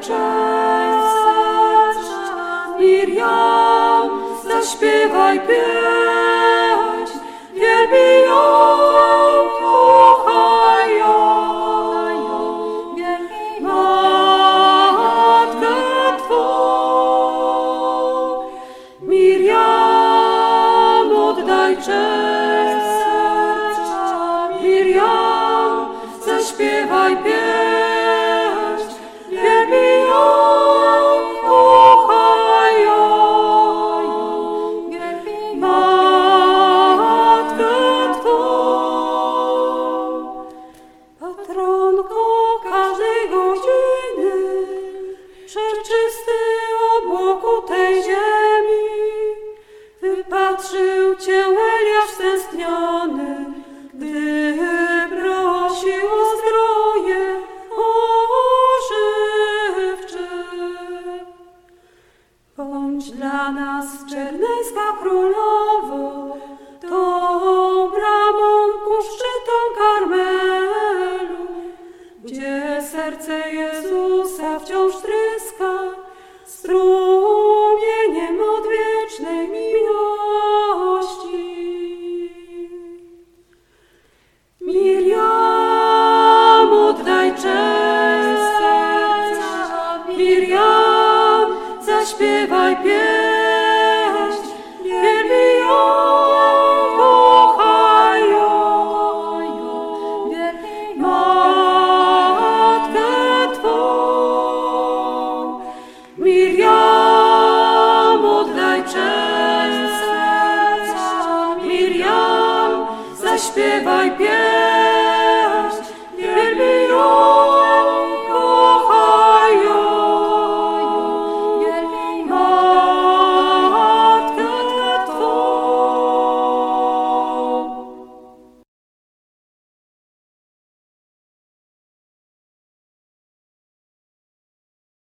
cześć. Miriam, zaśpiewaj pieśń, wielbi ją, kochaj ją. Matkę Twą. Miriam, oddaj cześć przeczysty obłoku tej ziemi, wypatrzył cię Eliasz stęskniony, gdy prosił o zdroje ożywcze. Bądź dla nas czernejska królowo, tą bramą ku szczytom Karmelu, gdzie serce tryskuje strumieniem odwiecznej miłości. Miriam, oddaj cześć, Miriam, zaśpiewaj pieśń. zaśpiewaj pieśń.